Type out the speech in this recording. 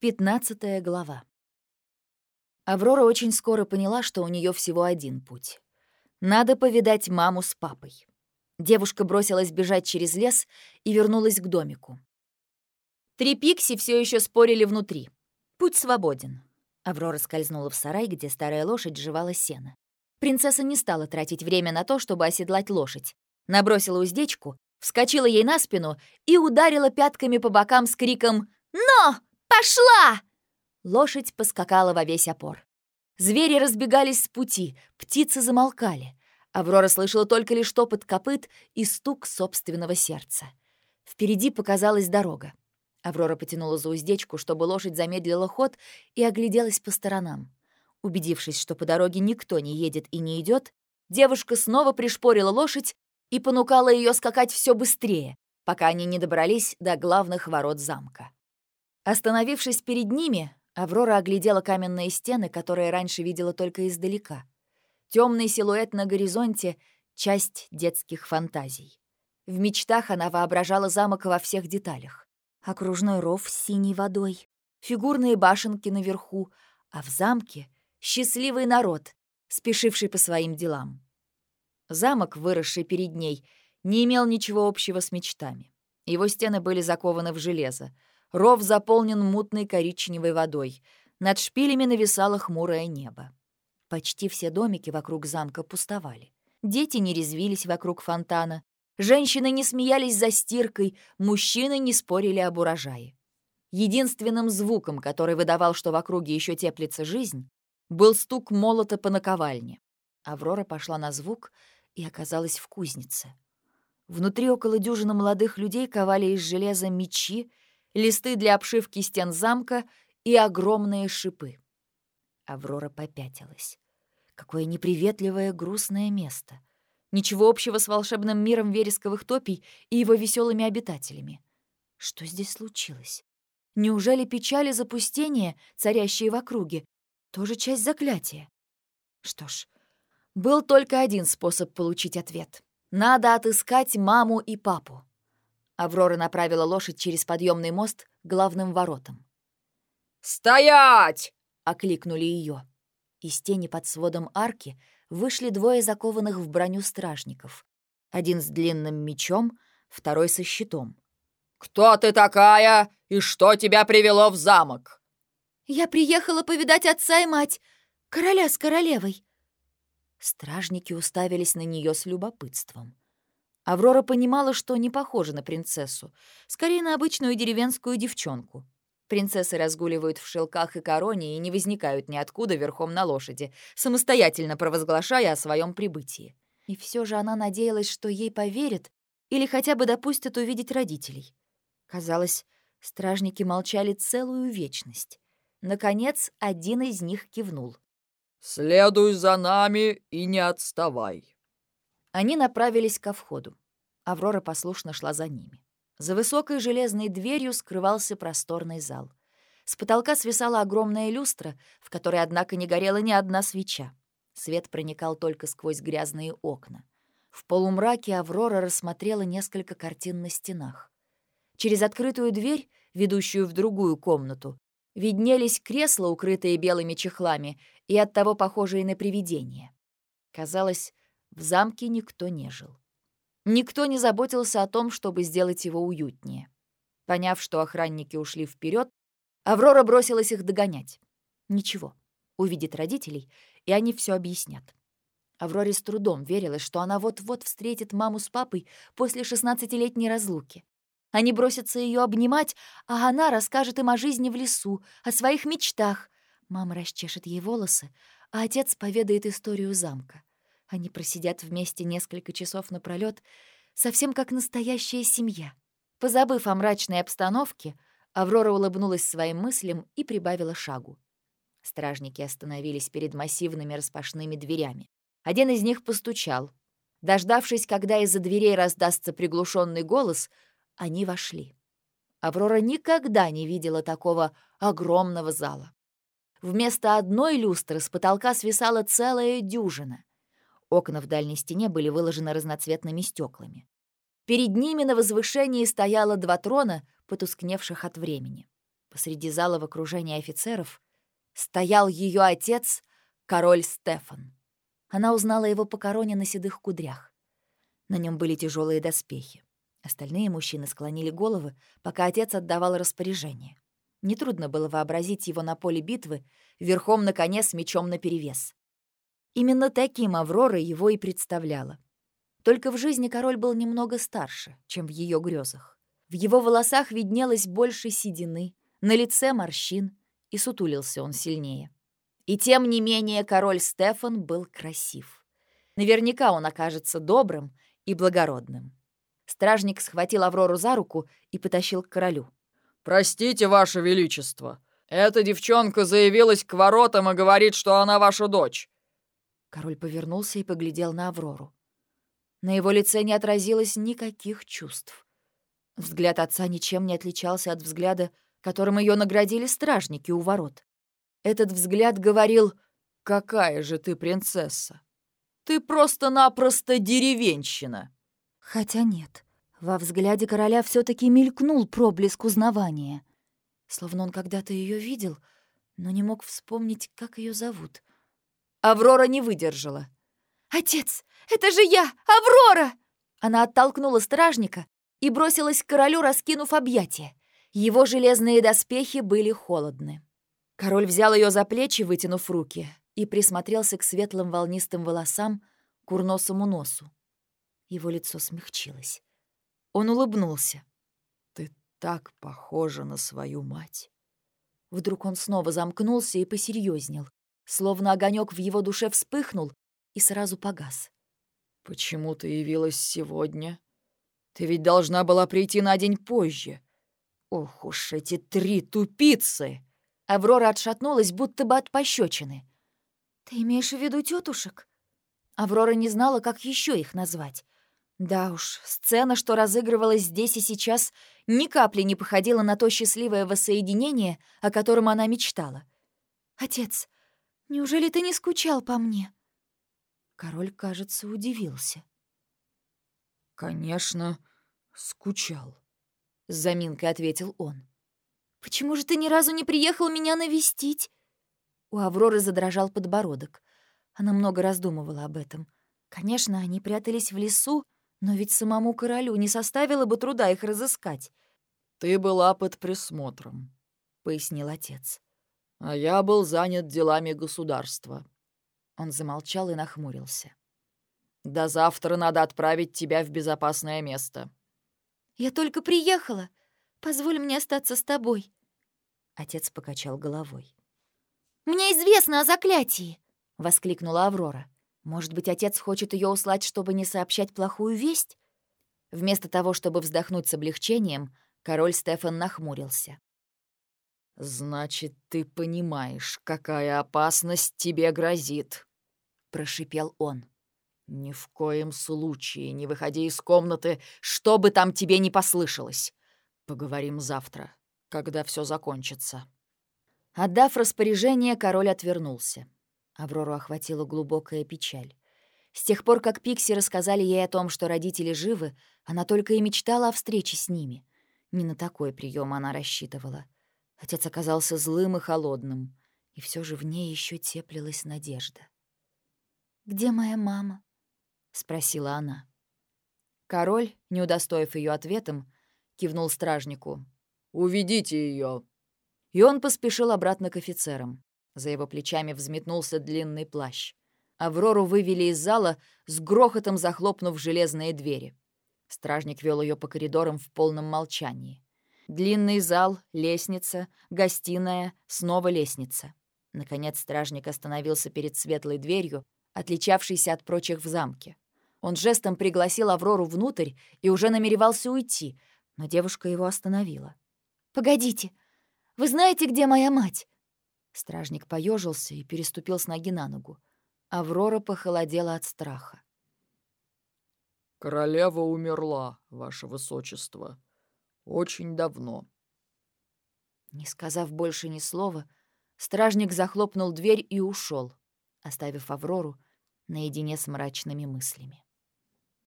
Пятнадцатая глава. Аврора очень скоро поняла, что у нее всего один путь. Надо повидать маму с папой. Девушка бросилась бежать через лес и вернулась к домику. Три пикси все еще спорили внутри. Путь свободен. Аврора скользнула в сарай, где старая лошадь жевала сено. Принцесса не стала тратить время на то, чтобы оседлать лошадь. Набросила уздечку, вскочила ей на спину и ударила пятками по бокам с криком «Но!» Пошла!» Лошадь поскакала во весь опор. Звери разбегались с пути, птицы замолкали. Аврора слышала только лишь топот копыт и стук собственного сердца. Впереди показалась дорога. Аврора потянула за уздечку, чтобы лошадь замедлила ход и огляделась по сторонам. Убедившись, что по дороге никто не едет и не идет, девушка снова пришпорила лошадь и понукала ее скакать все быстрее, пока они не добрались до главных ворот замка. Остановившись перед ними, Аврора оглядела каменные стены, которые раньше видела только издалека. Темный силуэт на горизонте — часть детских фантазий. В мечтах она воображала замок во всех деталях. Окружной ров с синей водой, фигурные башенки наверху, а в замке — счастливый народ, спешивший по своим делам. Замок, выросший перед ней, не имел ничего общего с мечтами. Его стены были закованы в железо — Ров заполнен мутной коричневой водой. Над шпилями нависало хмурое небо. Почти все домики вокруг замка пустовали. Дети не резвились вокруг фонтана. Женщины не смеялись за стиркой, мужчины не спорили об урожае. Единственным звуком, который выдавал, что в округе еще теплится жизнь, был стук молота по наковальне. Аврора пошла на звук и оказалась в кузнице. Внутри около дюжины молодых людей ковали из железа мечи листы для обшивки стен замка и огромные шипы. Аврора попятилась. Какое неприветливое грустное место. Ничего общего с волшебным миром вересковых топий и его веселыми обитателями. Что здесь случилось? Неужели печали запустения, царящие в округе, тоже часть заклятия? Что ж, был только один способ получить ответ. Надо отыскать маму и папу. Аврора направила лошадь через подъемный мост к главным воротам. «Стоять!» — окликнули ее. Из тени под сводом арки вышли двое закованных в броню стражников. Один с длинным мечом, второй со щитом. «Кто ты такая и что тебя привело в замок?» «Я приехала повидать отца и мать, короля с королевой». Стражники уставились на нее с любопытством. Аврора понимала, что не похожа на принцессу, скорее на обычную деревенскую девчонку. Принцессы разгуливают в шелках и короне и не возникают ниоткуда верхом на лошади, самостоятельно провозглашая о своем прибытии. И все же она надеялась, что ей поверят или хотя бы допустят увидеть родителей. Казалось, стражники молчали целую вечность. Наконец, один из них кивнул. «Следуй за нами и не отставай». Они направились ко входу. Аврора послушно шла за ними. За высокой железной дверью скрывался просторный зал. С потолка свисала огромная люстра, в которой, однако, не горела ни одна свеча. Свет проникал только сквозь грязные окна. В полумраке Аврора рассмотрела несколько картин на стенах. Через открытую дверь, ведущую в другую комнату, виднелись кресла, укрытые белыми чехлами, и оттого похожие на привидения. Казалось, в замке никто не жил. Никто не заботился о том, чтобы сделать его уютнее. Поняв, что охранники ушли вперед, Аврора бросилась их догонять. Ничего, увидит родителей, и они все объяснят. Авроре с трудом верилось, что она вот-вот встретит маму с папой после шестнадцатилетней разлуки. Они бросятся ее обнимать, а она расскажет им о жизни в лесу, о своих мечтах. Мама расчешет ей волосы, а отец поведает историю замка. Они просидят вместе несколько часов напролёт, совсем как настоящая семья. Позабыв о мрачной обстановке, Аврора улыбнулась своим мыслям и прибавила шагу. Стражники остановились перед массивными распашными дверями. Один из них постучал. Дождавшись, когда из-за дверей раздастся приглушенный голос, они вошли. Аврора никогда не видела такого огромного зала. Вместо одной люстры с потолка свисала целая дюжина. Окна в дальней стене были выложены разноцветными стеклами. Перед ними на возвышении стояло два трона, потускневших от времени. посреди зала в окружении офицеров, стоял ее отец, король Стефан. Она узнала его по короне на седых кудрях. На нем были тяжелые доспехи. Остальные мужчины склонили головы, пока отец отдавал распоряжение. Нетрудно было вообразить его на поле битвы, верхом на коне с мечом наперевес. Именно таким Аврора его и представляла. Только в жизни король был немного старше, чем в ее грезах. В его волосах виднелось больше седины, на лице морщин, и сутулился он сильнее. И тем не менее король Стефан был красив. Наверняка он окажется добрым и благородным. Стражник схватил Аврору за руку и потащил к королю. «Простите, ваше величество, эта девчонка заявилась к воротам и говорит, что она ваша дочь». Король повернулся и поглядел на Аврору. На его лице не отразилось никаких чувств. Взгляд отца ничем не отличался от взгляда, которым ее наградили стражники у ворот. Этот взгляд говорил «Какая же ты принцесса! Ты просто-напросто деревенщина!» Хотя нет, во взгляде короля все таки мелькнул проблеск узнавания. Словно он когда-то ее видел, но не мог вспомнить, как ее зовут. Аврора не выдержала. «Отец, это же я, Аврора!» Она оттолкнула стражника и бросилась к королю, раскинув объятия. Его железные доспехи были холодны. Король взял ее за плечи, вытянув руки, и присмотрелся к светлым волнистым волосам, курносому носу. Его лицо смягчилось. Он улыбнулся. «Ты так похожа на свою мать!» Вдруг он снова замкнулся и посерьезнел, словно огонек в его душе вспыхнул и сразу погас. «Почему ты явилась сегодня? Ты ведь должна была прийти на день позже. Ох уж эти три тупицы!» Аврора отшатнулась, будто бы от пощечины. «Ты имеешь в виду тетушек?» Аврора не знала, как еще их назвать. Да уж, сцена, что разыгрывалась здесь и сейчас, ни капли не походила на то счастливое воссоединение, о котором она мечтала. «Отец, неужели ты не скучал по мне?» Король, кажется, удивился. «Конечно, скучал», — с заминкой ответил он. «Почему же ты ни разу не приехал меня навестить?» У Авроры задрожал подбородок. Она много раздумывала об этом. Конечно, они прятались в лесу, но ведь самому королю не составило бы труда их разыскать. «Ты была под присмотром», — пояснил отец. «А я был занят делами государства. Он замолчал и нахмурился. «До завтра надо отправить тебя в безопасное место». «Я только приехала. Позволь мне остаться с тобой». Отец покачал головой. «Мне известно о заклятии!» — воскликнула Аврора. «Может быть, отец хочет ее услать, чтобы не сообщать плохую весть?» Вместо того, чтобы вздохнуть с облегчением, король Стефан нахмурился. «Значит, ты понимаешь, какая опасность тебе грозит», — прошипел он. «Ни в коем случае не выходи из комнаты, что бы там тебе не послышалось. Поговорим завтра, когда все закончится». Отдав распоряжение, король отвернулся. Аврору охватила глубокая печаль. С тех пор, как Пикси рассказали ей о том, что родители живы, она только и мечтала о встрече с ними. Не на такой прием она рассчитывала. Отец оказался злым и холодным, и все же в ней еще теплилась надежда. «Где моя мама?» — спросила она. Король, не удостоив ее ответом, кивнул стражнику. «Уведите ее!» И он поспешил обратно к офицерам. За его плечами взметнулся длинный плащ. Аврору вывели из зала, с грохотом захлопнув железные двери. Стражник вел ее по коридорам в полном молчании. Длинный зал, лестница, гостиная, снова лестница. Наконец стражник остановился перед светлой дверью, отличавшийся от прочих в замке. Он жестом пригласил Аврору внутрь и уже намеревался уйти, но девушка его остановила. «Погодите, вы знаете, где моя мать?» Стражник поежился и переступил с ноги на ногу. Аврора похолодела от страха. «Королева умерла, ваше высочество. Очень давно». Не сказав больше ни слова, стражник захлопнул дверь и ушел, оставив Аврору наедине с мрачными мыслями.